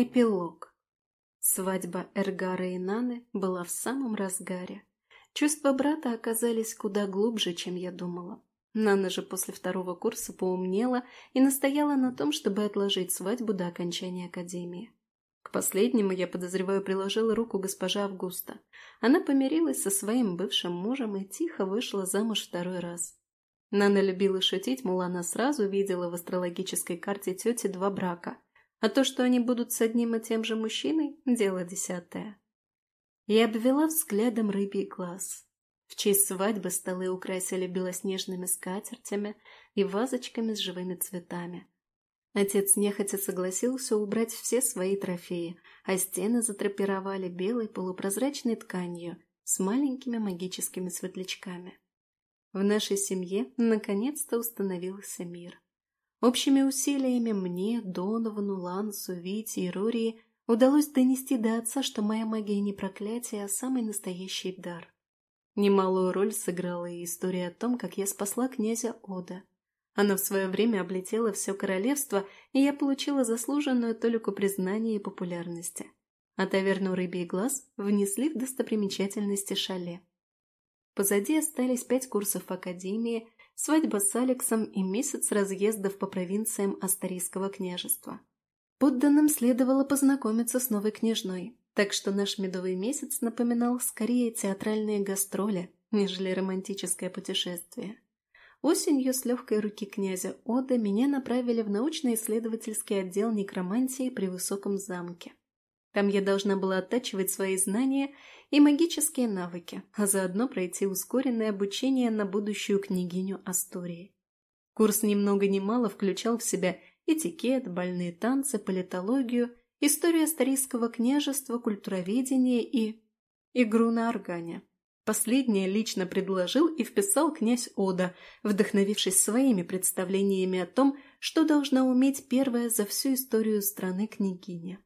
Эпилог. Свадьба Эргара и Наны была в самом разгаре. Чувства брата оказались куда глубже, чем я думала. Нана же после второго курса поумнела и настояла на том, чтобы отложить свадьбу до окончания академии. К последнему, я подозреваю, приложила руку госпожа Августа. Она помирилась со своим бывшим мужем и тихо вышла замуж второй раз. Нана любила шутить, мол, она сразу видела в астрологической карте тети два брака, а то, что они будут с одним и тем же мужчиной – дело десятое. Я обвела взглядом рыбий глаз. В честь свадьбы столы украсили белоснежными скатертями и вазочками с живыми цветами. Отец нехотя согласился убрать все свои трофеи, а стены затрапировали белой полупрозрачной тканью с маленькими магическими светлячками. В нашей семье наконец-то установился мир. Общими усилиями мне, Доновану, Лансу, Вите и Рории удалось донести до отца, что моя магия не проклятие, а самый настоящий дар. Немалую роль сыграла и история о том, как я спасла князя Ода – она в свое время облетела все королевство, и я получила заслуженную толику признания и популярности. А таверну «Рыбий глаз» внесли в достопримечательности шале. Позади остались пять курсов академии, свадьба с Алексом и месяц разъездов по провинциям Астарийского княжества. Подданным следовало познакомиться с новой княжной, так что наш медовый месяц напоминал скорее театральные гастроли, нежели романтическое путешествие. Осенью с легкой руки князя Ода меня направили в научно-исследовательский отдел некромантии при Высоком замке. Там я должна была оттачивать свои знания и магические навыки, а заодно пройти ускоренное обучение на будущую княгиню Астории. Курс ни много ни мало включал в себя этикет, больные танцы, политологию, историю Астарийского княжества, культуроведение и игру на органе. Последнее лично предложил и вписал князь Ода, вдохновившись своими представлениями о том, что должна уметь первая за всю историю страны княгиня.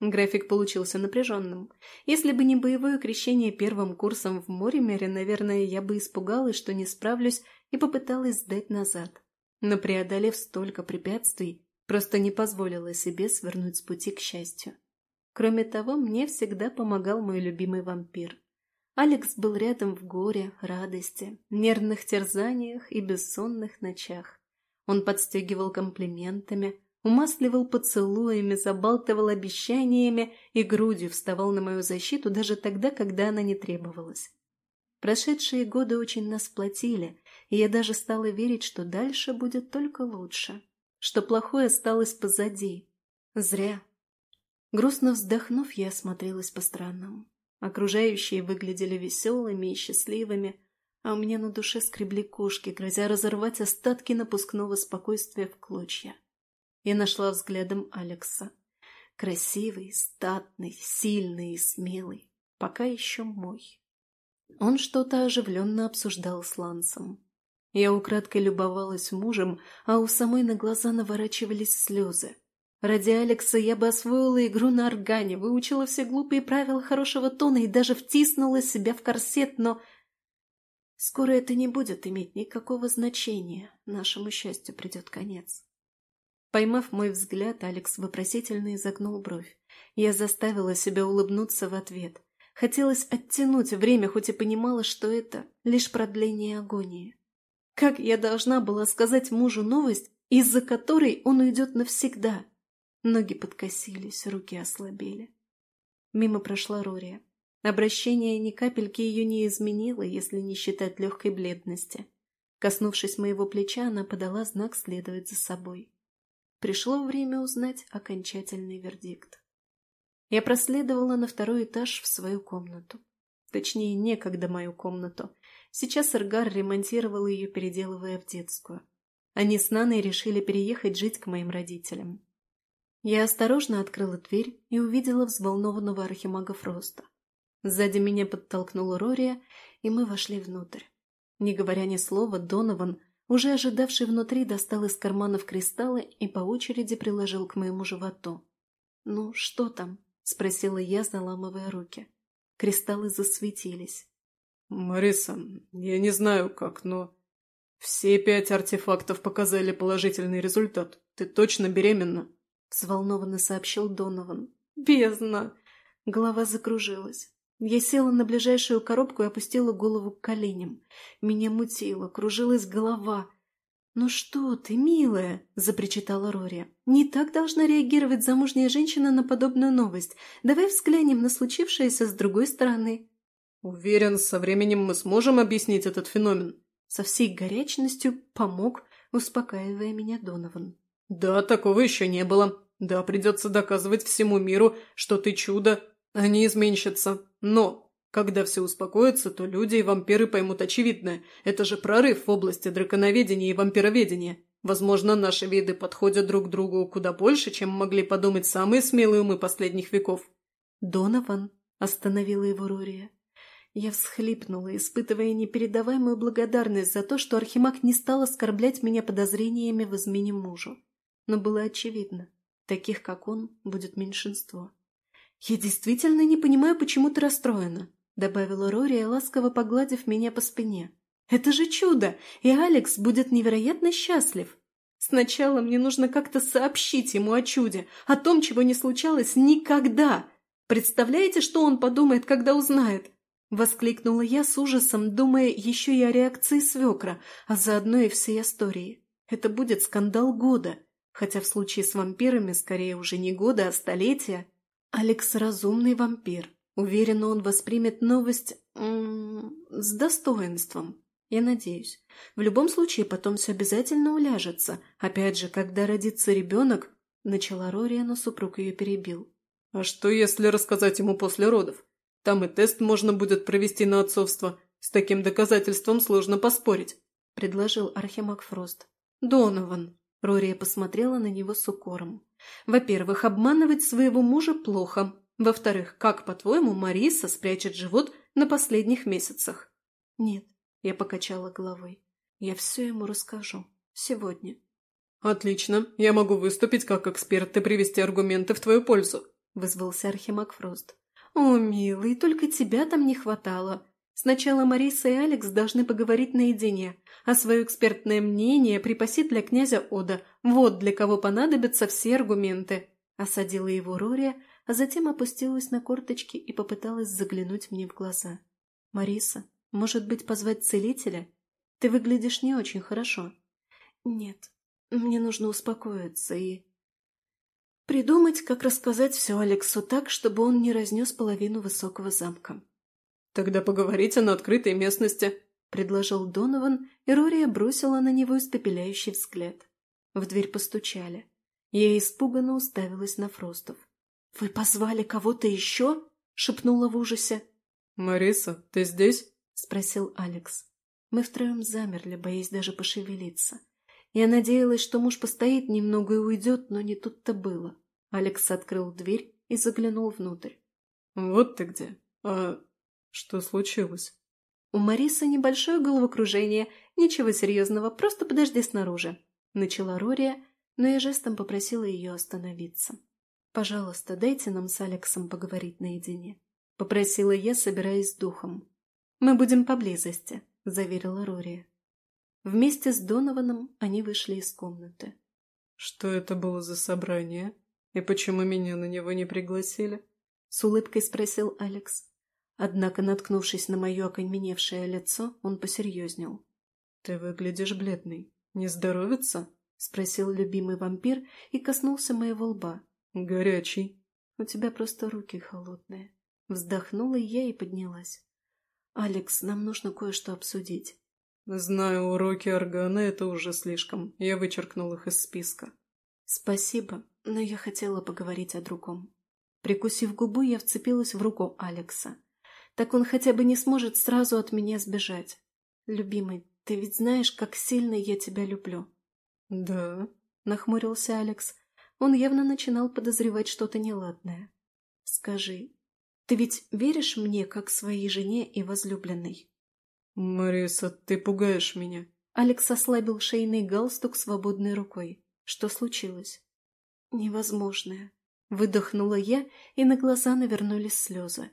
График получился напряженным. Если бы не боевое крещение первым курсом в Моремере, наверное, я бы испугалась, что не справлюсь, и попыталась сдать назад. Но преодолев столько препятствий, просто не позволила себе свернуть с пути к счастью. Кроме того, мне всегда помогал мой любимый вампир. Алекс был рядом в горе, радости, нервных терзаниях и бессонных ночах. Он подстегивал комплиментами, умасливал поцелуями, забалтывал обещаниями и грудью вставал на мою защиту даже тогда, когда она не требовалась. Прошедшие годы очень нас сплотили, и я даже стала верить, что дальше будет только лучше, что плохое осталось позади. Зря. Грустно вздохнув, я осмотрелась по сторонам. Окружающие выглядели веселыми и счастливыми, а у меня на душе скребли кошки, грозя разорвать остатки напускного спокойствия в клочья. Я нашла взглядом Алекса. Красивый, статный, сильный и смелый. Пока еще мой. Он что-то оживленно обсуждал с Лансом. Я украдкой любовалась мужем, а у самой на глаза наворачивались слезы. Ради Алекса я бы освоила игру на органе, выучила все глупые правила хорошего тона и даже втиснула себя в корсет, но... Скоро это не будет иметь никакого значения. Нашему счастью придет конец. Поймав мой взгляд, Алекс вопросительно изогнул бровь. Я заставила себя улыбнуться в ответ. Хотелось оттянуть время, хоть и понимала, что это лишь продление агонии. Как я должна была сказать мужу новость, из-за которой он уйдет навсегда? Ноги подкосились, руки ослабели. Мимо прошла Рория. Обращение ни капельки ее не изменило, если не считать легкой бледности. Коснувшись моего плеча, она подала знак следовать за собой. Пришло время узнать окончательный вердикт. Я проследовала на второй этаж в свою комнату. Точнее, некогда мою комнату. Сейчас Эргар ремонтировал ее, переделывая в детскую. Они с Наной решили переехать жить к моим родителям. Я осторожно открыла дверь и увидела взволнованного архимага Фроста. Сзади меня подтолкнула Рория, и мы вошли внутрь. Не говоря ни слова, Донован, уже ожидавший внутри, достал из карманов кристаллы и по очереди приложил к моему животу. «Ну, что там?» – спросила я, заламывая руки. Кристаллы засветились. «Мариса, я не знаю как, но...» «Все пять артефактов показали положительный результат. Ты точно беременна?» — взволнованно сообщил Донован. «Бездна!» Голова закружилась. Я села на ближайшую коробку и опустила голову к коленям. Меня мутило, кружилась голова. «Ну что ты, милая!» – запричитала Рори. «Не так должна реагировать замужняя женщина на подобную новость. Давай взглянем на случившееся с другой стороны». «Уверен, со временем мы сможем объяснить этот феномен». Со всей горячностью помог, успокаивая меня Донован. «Да, такого еще не было. Да, придется доказывать всему миру, что ты чудо, не изменщица. Но, когда все успокоится, то люди и вампиры поймут очевидное. Это же прорыв в области драконоведения и вампироведения. Возможно, наши виды подходят друг другу куда больше, чем могли подумать самые смелые умы последних веков». «Донован», — остановила его Рория. Я всхлипнула, испытывая непередаваемую благодарность за то, что Архимаг не стал оскорблять меня подозрениями в измене мужу но было очевидно, таких, как он, будет меньшинство. «Я действительно не понимаю, почему ты расстроена», — добавила Рори, ласково погладив меня по спине. «Это же чудо, и Алекс будет невероятно счастлив. Сначала мне нужно как-то сообщить ему о чуде, о том, чего не случалось никогда. Представляете, что он подумает, когда узнает?» Воскликнула я с ужасом, думая еще и о реакции свекра, а заодно и всей истории. Это будет скандал года. Хотя в случае с вампирами скорее уже не годы, а столетия. Алекс разумный вампир. Уверена, он воспримет новость с достоинством. Я надеюсь. В любом случае, потом все обязательно уляжется. Опять же, когда родится ребенок, начала Рория, но супруг ее перебил. А что, если рассказать ему после родов? Там и тест можно будет провести на отцовство. С таким доказательством сложно поспорить, предложил Архимаг Фрост. Донован, Рория посмотрела на него с укором. «Во-первых, обманывать своего мужа плохо. Во-вторых, как, по-твоему, Мариса спрячет живот на последних месяцах?» «Нет», — я покачала головой. «Я все ему расскажу. Сегодня». «Отлично. Я могу выступить как эксперт и привести аргументы в твою пользу», — вызвался Архимаг Фрост. «О, милый, только тебя там не хватало. Сначала Мариса и Алекс должны поговорить наедине, а свое экспертное мнение припаси для князя Ода. Вот для кого понадобятся все аргументы. Осадила его Рори, а затем опустилась на корточки и попыталась заглянуть мне в глаза. «Мариса, может быть, позвать целителя? Ты выглядишь не очень хорошо». «Нет, мне нужно успокоиться и...» Придумать, как рассказать все Алексу так, чтобы он не разнес половину высокого замка. «Тогда поговорите на открытой местности», — предложил Донован, и Рория бросила на него испепеляющий взгляд. В дверь постучали. Я испуганно уставилась на Фростов. «Вы позвали кого-то еще?» — шепнула в ужасе. «Мариса, ты здесь?» — спросил Алекс. Мы втроем замерли, боясь даже пошевелиться. Я надеялась, что муж постоит немного и уйдет, но не тут-то было. Алекс открыл дверь и заглянул внутрь. «Вот ты где. А «Что случилось?» «У Марисы небольшое головокружение. Ничего серьезного, просто подожди снаружи», — начала Рория, но я жестом попросила ее остановиться. «Пожалуйста, дайте нам с Алексом поговорить наедине», — попросила я, собираясь с духом. «Мы будем поблизости», — заверила Рория. Вместе с Донованом они вышли из комнаты. «Что это было за собрание? И почему меня на него не пригласили?» — с улыбкой спросил Алекс. Однако, наткнувшись на мое окаменевшее лицо, он посерьезнел. «Ты выглядишь бледный. Не здоровится?» — спросил любимый вампир и коснулся моего лба. «Горячий». «У тебя просто руки холодные». Вздохнула я и поднялась. «Алекс, нам нужно кое-что обсудить». «Знаю, уроки органа — это уже слишком. Я вычеркнул их из списка». «Спасибо, но я хотела поговорить о другом». Прикусив губу, я вцепилась в руку Алекса. Так он хотя бы не сможет сразу от меня сбежать. Любимый, ты ведь знаешь, как сильно я тебя люблю. Да, нахмурился Алекс. Он явно начинал подозревать что-то неладное. Скажи, ты ведь веришь мне, как своей жене и возлюбленной? Мариса, ты пугаешь меня. Алекс ослабил шейный галстук свободной рукой. Что случилось? Невозможное. Выдохнула я, и на глаза навернулись слезы.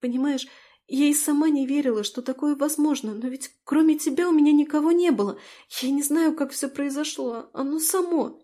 Понимаешь, я и сама не верила, что такое возможно, но ведь кроме тебя у меня никого не было. Я не знаю, как все произошло, оно само.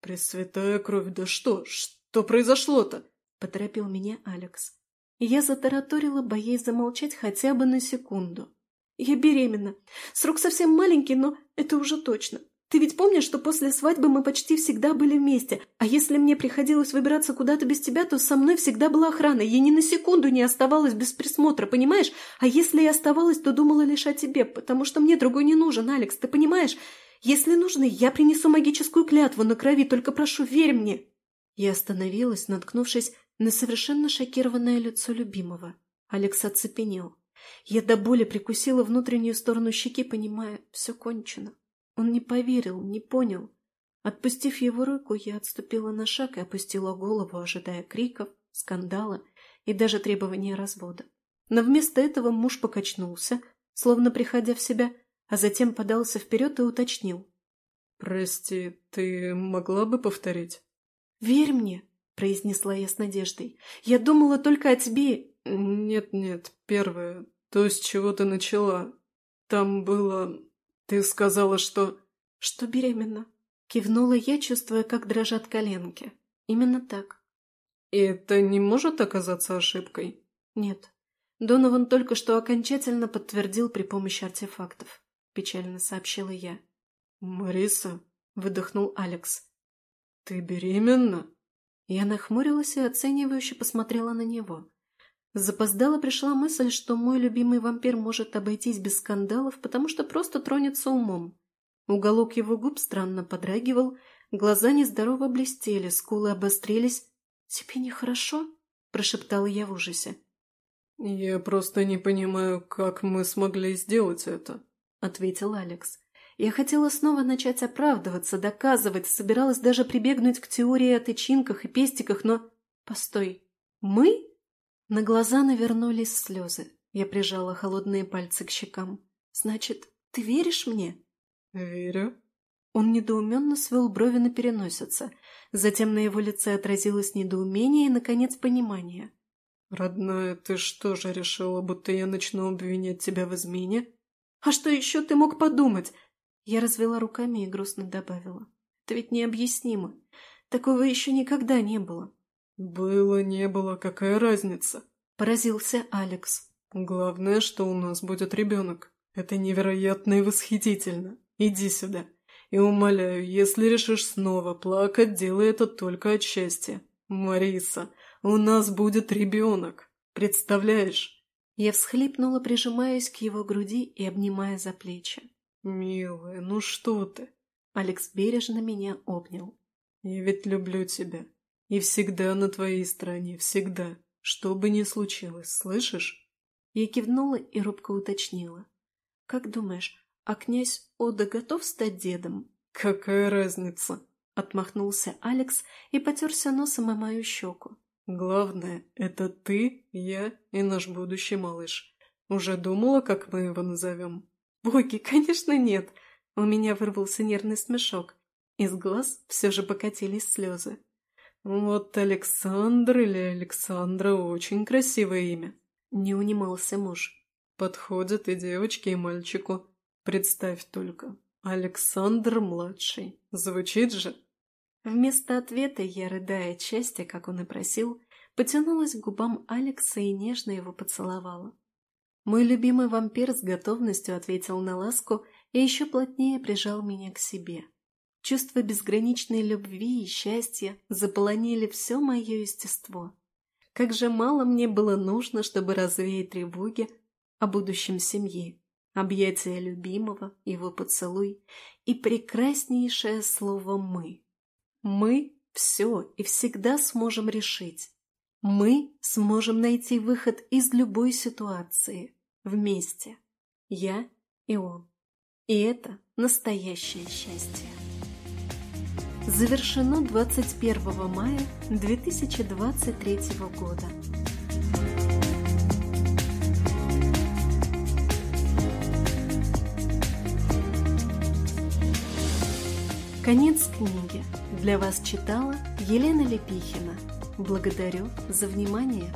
«Пресвятая кровь, да что? Что произошло-то?» – поторопил меня Алекс. Я затараторила, боясь замолчать хотя бы на секунду. «Я беременна. Срок совсем маленький, но это уже точно. Ты ведь помнишь, что после свадьбы мы почти всегда были вместе, а если мне приходилось выбираться куда-то без тебя, то со мной всегда была охрана, я ни на секунду не оставалась без присмотра, понимаешь? А если и оставалась, то думала лишь о тебе, потому что мне другой не нужен, Алекс, ты понимаешь? Если нужно, я принесу магическую клятву на крови, только прошу, верь мне!» Я остановилась, наткнувшись на совершенно шокированное лицо любимого. Алекс оцепенел. Я до боли прикусила внутреннюю сторону щеки, понимая, все кончено. Он не поверил, не понял. Отпустив его руку, я отступила на шаг и опустила голову, ожидая криков, скандала и даже требования развода. Но вместо этого муж покачнулся, словно приходя в себя, а затем подался вперед и уточнил. «Прости, ты могла бы повторить?» «Верь мне», — произнесла я с надеждой. «Я думала только о тебе». «Нет-нет, первое, то, с чего ты начала. Там было... «Ты сказала, что...» «Что беременна?» Кивнула я, чувствуя, как дрожат коленки. «Именно так». «И это не может оказаться ошибкой?» «Нет. Донован только что окончательно подтвердил при помощи артефактов», – печально сообщила я. «Мариса?» – выдохнул Алекс. «Ты беременна?» Я нахмурилась и оценивающе посмотрела на него. Запоздала пришла мысль, что мой любимый вампир может обойтись без скандалов, потому что просто тронется умом. Уголок его губ странно подрагивал, глаза нездорово блестели, скулы обострились. «Тебе нехорошо?» – прошептала я в ужасе. «Я просто не понимаю, как мы смогли сделать это», – ответил Алекс. Я хотела снова начать оправдываться, доказывать, собиралась даже прибегнуть к теории о тычинках и пестиках, но... Постой, мы? На глаза навернулись слезы. Я прижала холодные пальцы к щекам. «Значит, ты веришь мне?» «Верю». Он недоуменно свел брови на переносице. Затем на его лице отразилось недоумение и, наконец, понимание. «Родная, ты что же решила, будто я начну обвинять тебя в измене?» «А что еще ты мог подумать?» Я развела руками и грустно добавила. «Это ведь необъяснимо. Такого еще никогда не было. «Было, не было, какая разница?» – поразился Алекс. «Главное, что у нас будет ребенок. Это невероятно и восхитительно. Иди сюда. И умоляю, если решишь снова плакать, делай это только от счастья. Мариса, у нас будет ребенок. Представляешь?» Я всхлипнула, прижимаясь к его груди и обнимая за плечи. «Милая, ну что ты?» Алекс бережно меня обнял. «Я ведь люблю тебя. И всегда на твоей стороне, всегда. Что бы ни случилось, слышишь?» Я кивнула и робко уточнила. «Как думаешь, а князь Ода готов стать дедом?» «Какая разница?» — отмахнулся Алекс и потерся носом о мою щеку. «Главное — это ты, я и наш будущий малыш. Уже думала, как мы его назовем?» «Боги, конечно, нет!» У меня вырвался нервный смешок. Из глаз все же покатились слезы. «Вот Александр или Александра очень красивое имя», — не унимался муж. «Подходит и девочке, и мальчику. Представь только, Александр-младший. Звучит же?» Вместо ответа я, рыдая от счастья, как он и просил, потянулась к губам Алекса и нежно его поцеловала. Мой любимый вампир с готовностью ответил на ласку и еще плотнее прижал меня к себе. Чувство безграничной любви и счастья заполонили все мое естество. Как же мало мне было нужно, чтобы развеять тревоги о будущем семьи, объятия любимого, его поцелуй и прекраснейшее слово «мы». Мы все и всегда сможем решить. Мы сможем найти выход из любой ситуации. Вместе. Я и он. И это настоящее счастье завершено 21 мая 2023 года. Конец книги. Для вас читала Елена Лепихина. Благодарю за внимание.